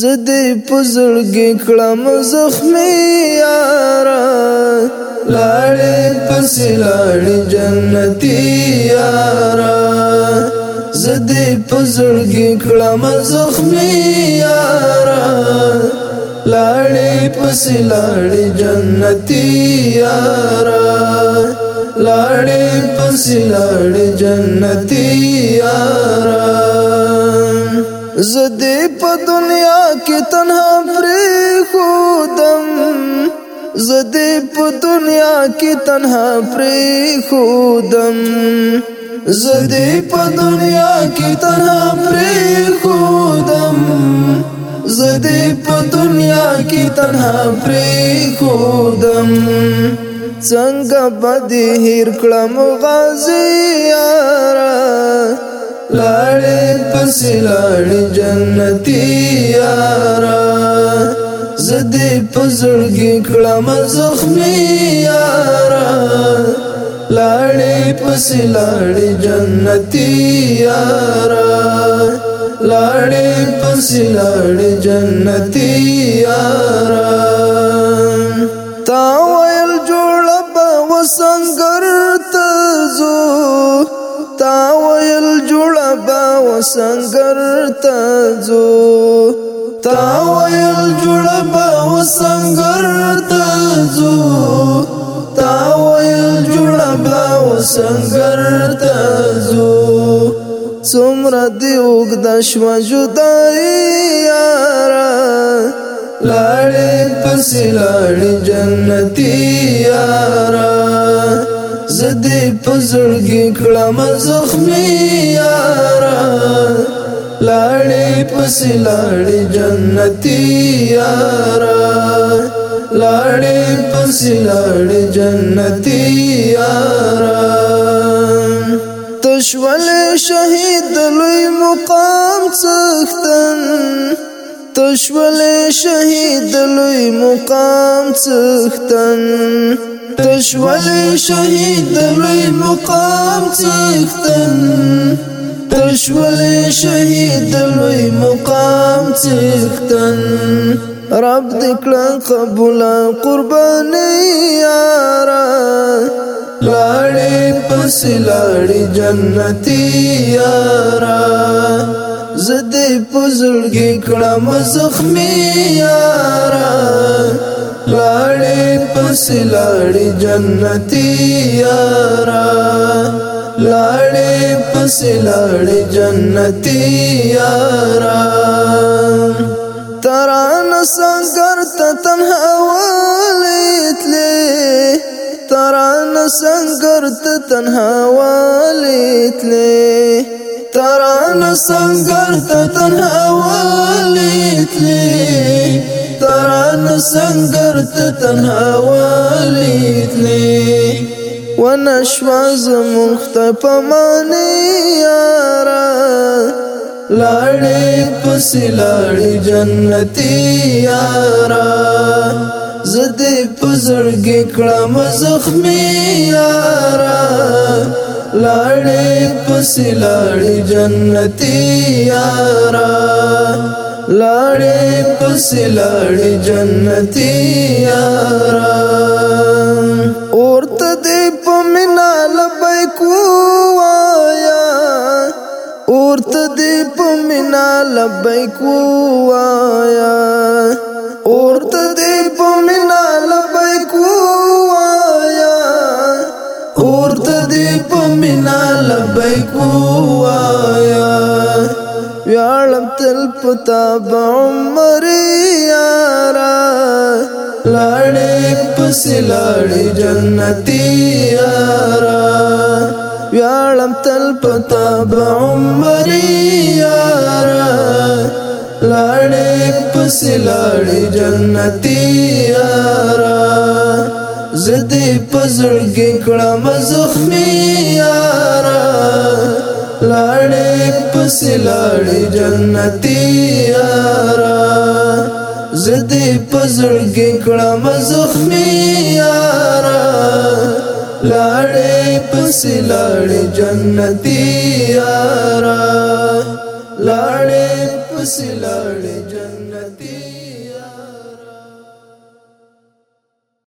زد پزړګې کړم زخمي یارا لاړې پسې لاړې جنتی یارا زد پزړګې کړم زخمي یارا لاړې پسې لاړې جنتی یارا لاړې پسې لاړې جنتی یارا زدی په دنیا کې تنها پری خودم زدی په دنیا کې تنها پری خودم زدی په دنیا کې تنها پری خودم زدی په دنیا کې تنها پری خودم څنګه بده هیر کړم غازی یاره لاړې پس لاړې جنتی یارا زدې پزړګې کړم زخمي یارا لاړې پس لاړې جنتی یارا لاړې پس لاړې جنتی یارا سنگر تزو تا ویل جوړ به سنگر تزو تا ویل جوړ به سنگر تزو څومره دی وګد شو جدای یارا لاړې پسې لاړې جنتی یارا زد پزړګي کلم زخمي یارا لاړې پس لاړې جنتی یارا لاړې پس لاړې جنتی یارا تشول شهید لوی مقام څختن تشول شهید لوی مقام څختن تشول شهید دلوی مقام تیختن تشول شهید دلوی مقام تیختن رب دکلا قبول قربانی یارا لاړې پس لاړې جنتی یارا زدې پزړګې کړم زخمي یارا لاړې پس لاړې جنتی یارا لاړې پس لاړې جنتی یارا ترانه سنگر ته تنها والتلې ترانه سنگر ته تنها والتلې ترانه سنگر ته تنها والتلې باران سنگر ته تنها والی تلی و نشواز مختف مانی یارا لاړې پسې لاړې جنتی یارا زدې پزړګې کړم زخمي یارا لاړې پسې لاړې جنتی یارا لاړې پس لاړې جنتي یارا اورته دې په مینا لبیک وایا اورته دې په مینا لبیک وایا اورته دې په مینا لبیک وایا اورته دې په مینا لبیک وایا تل پتا بعمر یارا لاړې پس لاړې جنتی یارا ویاړم تل پتا به عمر یارا لاړې پس لاړې جنتی یارا زدې پزړګې کړم زخمی یارا لاړې پس لاړې جنتی یارا زدي پزړ کې کړه مزخمی یارا لاړې پس لاړې جنتی یارا لاړې پس لاړې جنتی